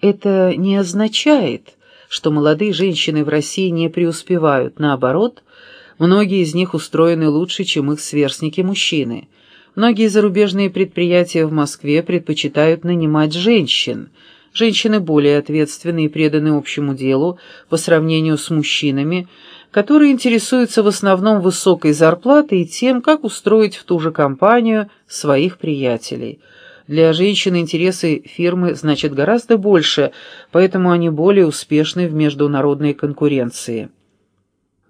Это не означает, что молодые женщины в России не преуспевают. Наоборот, многие из них устроены лучше, чем их сверстники-мужчины. Многие зарубежные предприятия в Москве предпочитают нанимать женщин. Женщины более ответственны и преданы общему делу по сравнению с мужчинами, которые интересуются в основном высокой зарплатой и тем, как устроить в ту же компанию своих приятелей – для женщин интересы фирмы значат гораздо больше, поэтому они более успешны в международной конкуренции.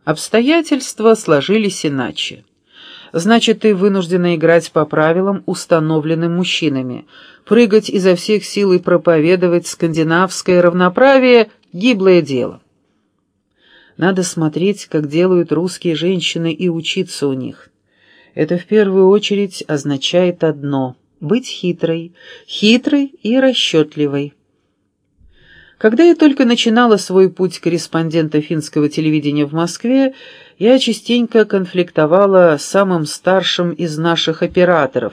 Обстоятельства сложились иначе. Значит, ты вынуждена играть по правилам, установленным мужчинами, прыгать изо всех сил и проповедовать скандинавское равноправие – гиблое дело. Надо смотреть, как делают русские женщины, и учиться у них. Это в первую очередь означает одно – быть хитрой, хитрой и расчетливой. Когда я только начинала свой путь корреспондента финского телевидения в Москве, я частенько конфликтовала с самым старшим из наших операторов,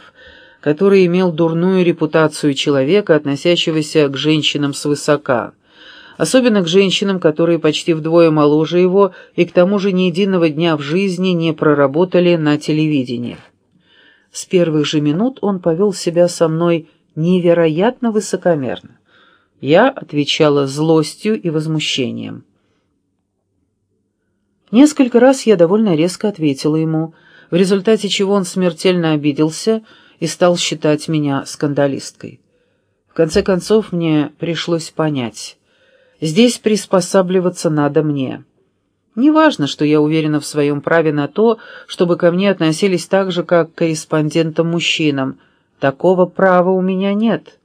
который имел дурную репутацию человека, относящегося к женщинам свысока, особенно к женщинам, которые почти вдвое моложе его и к тому же ни единого дня в жизни не проработали на телевидении. С первых же минут он повел себя со мной невероятно высокомерно. Я отвечала злостью и возмущением. Несколько раз я довольно резко ответила ему, в результате чего он смертельно обиделся и стал считать меня скандалисткой. В конце концов, мне пришлось понять, здесь приспосабливаться надо мне. Неважно, что я уверена в своем праве на то, чтобы ко мне относились так же, как к корреспондентам-мужчинам. Такого права у меня нет.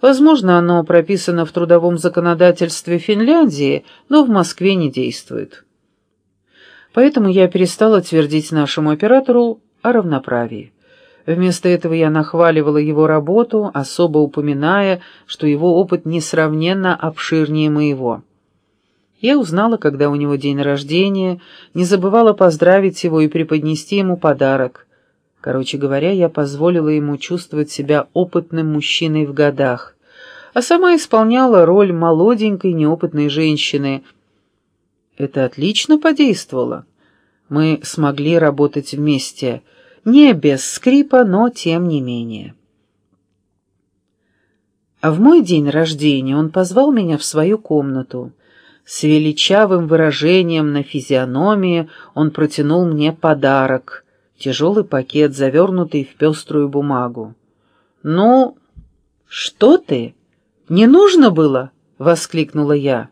Возможно, оно прописано в трудовом законодательстве Финляндии, но в Москве не действует. Поэтому я перестала твердить нашему оператору о равноправии. Вместо этого я нахваливала его работу, особо упоминая, что его опыт несравненно обширнее моего. Я узнала, когда у него день рождения, не забывала поздравить его и преподнести ему подарок. Короче говоря, я позволила ему чувствовать себя опытным мужчиной в годах, а сама исполняла роль молоденькой неопытной женщины. Это отлично подействовало. Мы смогли работать вместе, не без скрипа, но тем не менее. А в мой день рождения он позвал меня в свою комнату — с величавым выражением на физиономии он протянул мне подарок, тяжелый пакет, завернутый в пеструю бумагу. «Ну, что ты? Не нужно было?» — воскликнула я.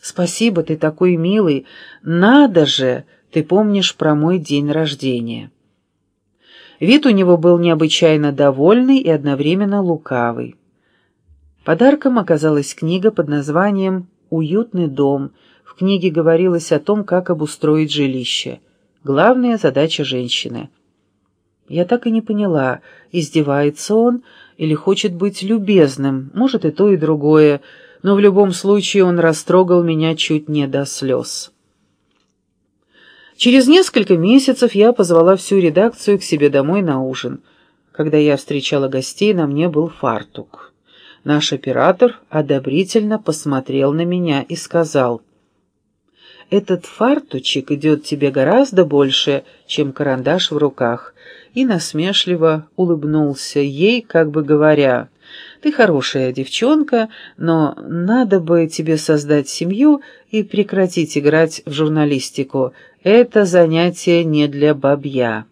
«Спасибо, ты такой милый. Надо же, ты помнишь про мой день рождения». Вид у него был необычайно довольный и одновременно лукавый. Подарком оказалась книга под названием уютный дом. В книге говорилось о том, как обустроить жилище. Главная задача женщины. Я так и не поняла, издевается он или хочет быть любезным, может и то, и другое, но в любом случае он растрогал меня чуть не до слез. Через несколько месяцев я позвала всю редакцию к себе домой на ужин. Когда я встречала гостей, на мне был фартук. Наш оператор одобрительно посмотрел на меня и сказал, «Этот фартучек идет тебе гораздо больше, чем карандаш в руках», и насмешливо улыбнулся ей, как бы говоря, «Ты хорошая девчонка, но надо бы тебе создать семью и прекратить играть в журналистику. Это занятие не для бабья».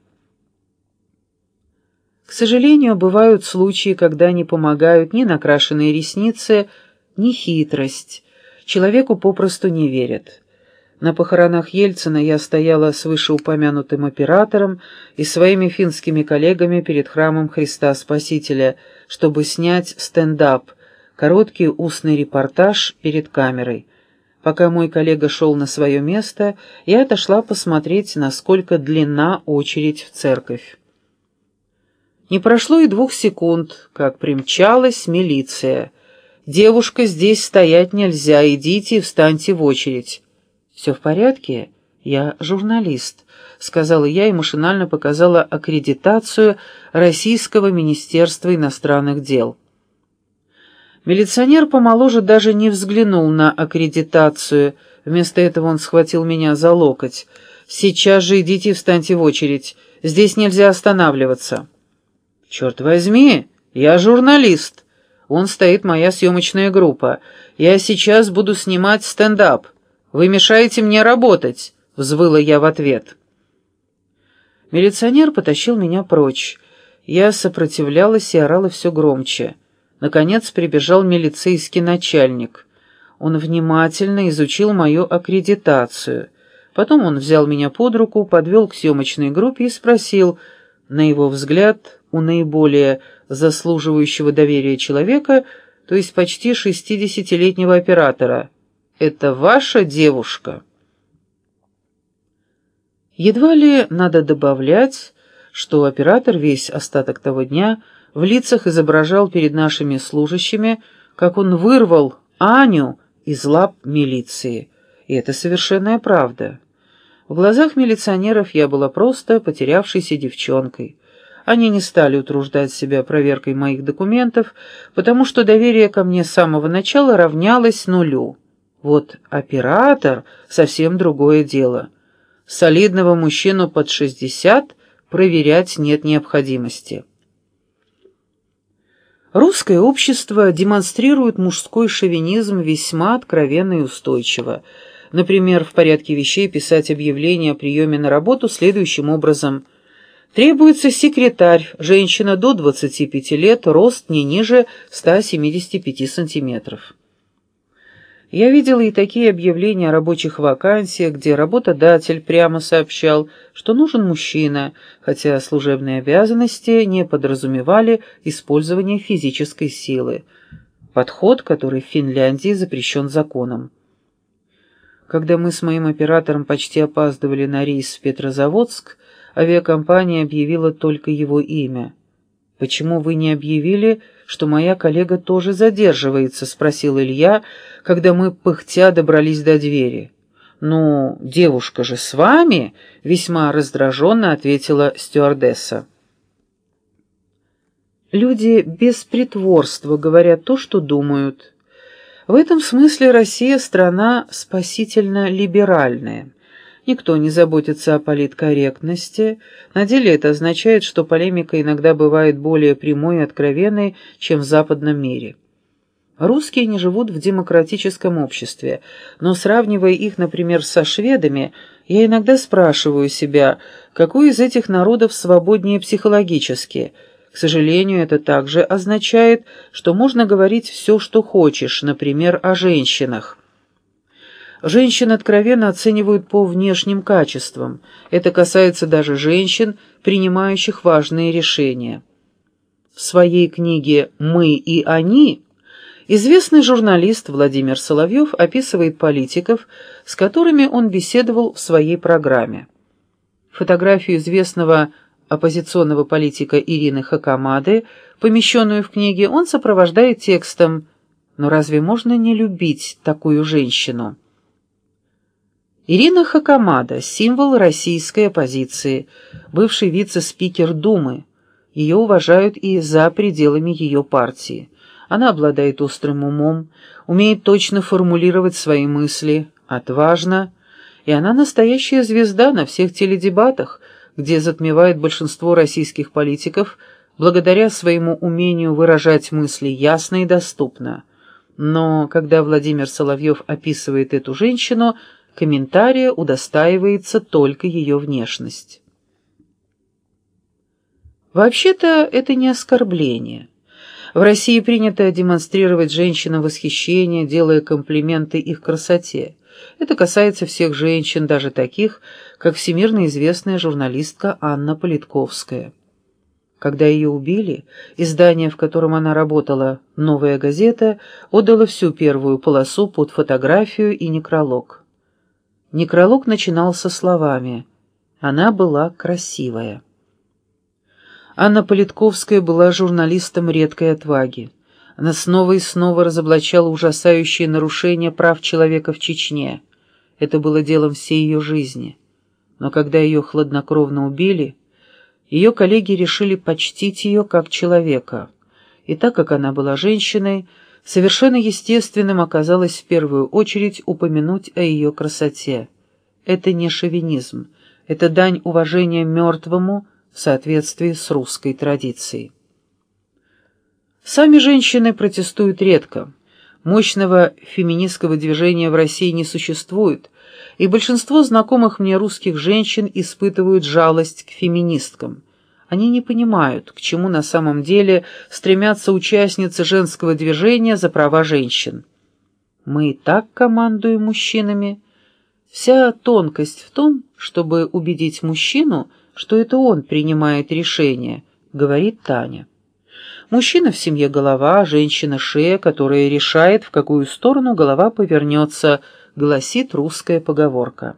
К сожалению, бывают случаи, когда не помогают ни накрашенные ресницы, ни хитрость. Человеку попросту не верят. На похоронах Ельцина я стояла с вышеупомянутым оператором и своими финскими коллегами перед храмом Христа Спасителя, чтобы снять стендап, короткий устный репортаж перед камерой. Пока мой коллега шел на свое место, я отошла посмотреть, насколько длинна очередь в церковь. Не прошло и двух секунд, как примчалась милиция. «Девушка, здесь стоять нельзя, идите и встаньте в очередь». «Все в порядке? Я журналист», — сказала я и машинально показала аккредитацию Российского Министерства иностранных дел. Милиционер помоложе даже не взглянул на аккредитацию. Вместо этого он схватил меня за локоть. «Сейчас же идите и встаньте в очередь. Здесь нельзя останавливаться». «Черт возьми, я журналист. Он стоит моя съемочная группа. Я сейчас буду снимать стендап. Вы мешаете мне работать», — взвыла я в ответ. Милиционер потащил меня прочь. Я сопротивлялась и орала все громче. Наконец прибежал милицейский начальник. Он внимательно изучил мою аккредитацию. Потом он взял меня под руку, подвел к съемочной группе и спросил, на его взгляд, у наиболее заслуживающего доверия человека, то есть почти шестидесятилетнего оператора, «Это ваша девушка?» Едва ли надо добавлять, что оператор весь остаток того дня в лицах изображал перед нашими служащими, как он вырвал Аню из лап милиции. И это совершенная правда. В глазах милиционеров я была просто потерявшейся девчонкой. Они не стали утруждать себя проверкой моих документов, потому что доверие ко мне с самого начала равнялось нулю. Вот оператор — совсем другое дело. Солидного мужчину под шестьдесят проверять нет необходимости. Русское общество демонстрирует мужской шовинизм весьма откровенно и устойчиво. Например, в порядке вещей писать объявление о приеме на работу следующим образом. Требуется секретарь, женщина до 25 лет, рост не ниже 175 сантиметров. Я видела и такие объявления о рабочих вакансиях, где работодатель прямо сообщал, что нужен мужчина, хотя служебные обязанности не подразумевали использование физической силы. Подход, который в Финляндии запрещен законом. Когда мы с моим оператором почти опаздывали на рейс в Петрозаводск, авиакомпания объявила только его имя. «Почему вы не объявили, что моя коллега тоже задерживается?» — спросил Илья, когда мы, пыхтя, добрались до двери. «Ну, девушка же с вами?» — весьма раздраженно ответила стюардесса. Люди без притворства говорят то, что думают. В этом смысле Россия — страна спасительно-либеральная. Никто не заботится о политкорректности. На деле это означает, что полемика иногда бывает более прямой и откровенной, чем в западном мире. Русские не живут в демократическом обществе, но сравнивая их, например, со шведами, я иногда спрашиваю себя, какой из этих народов свободнее психологически. К сожалению, это также означает, что можно говорить все, что хочешь, например, о женщинах. Женщин откровенно оценивают по внешним качествам. Это касается даже женщин, принимающих важные решения. В своей книге «Мы и они» известный журналист Владимир Соловьев описывает политиков, с которыми он беседовал в своей программе. Фотографию известного оппозиционного политика Ирины Хакамады, помещенную в книге, он сопровождает текстом «Но разве можно не любить такую женщину?» Ирина Хакамада – символ российской оппозиции, бывший вице-спикер Думы. Ее уважают и за пределами ее партии. Она обладает острым умом, умеет точно формулировать свои мысли, отважна, и она настоящая звезда на всех теледебатах, где затмевает большинство российских политиков благодаря своему умению выражать мысли ясно и доступно. Но когда Владимир Соловьев описывает эту женщину – комментария удостаивается только ее внешность. Вообще-то это не оскорбление. В России принято демонстрировать женщинам восхищение, делая комплименты их красоте. Это касается всех женщин, даже таких, как всемирно известная журналистка Анна Политковская. Когда ее убили, издание, в котором она работала, «Новая газета», отдало всю первую полосу под фотографию и некролог. Некролог начинался словами «Она была красивая». Анна Политковская была журналистом редкой отваги. Она снова и снова разоблачала ужасающие нарушения прав человека в Чечне. Это было делом всей ее жизни. Но когда ее хладнокровно убили, ее коллеги решили почтить ее как человека. И так как она была женщиной, Совершенно естественным оказалось в первую очередь упомянуть о ее красоте. Это не шовинизм, это дань уважения мертвому в соответствии с русской традицией. Сами женщины протестуют редко. Мощного феминистского движения в России не существует, и большинство знакомых мне русских женщин испытывают жалость к феминисткам. Они не понимают, к чему на самом деле стремятся участницы женского движения за права женщин. Мы и так командуем мужчинами. Вся тонкость в том, чтобы убедить мужчину, что это он принимает решение, говорит Таня. Мужчина в семье голова, женщина шея, которая решает, в какую сторону голова повернется, гласит русская поговорка.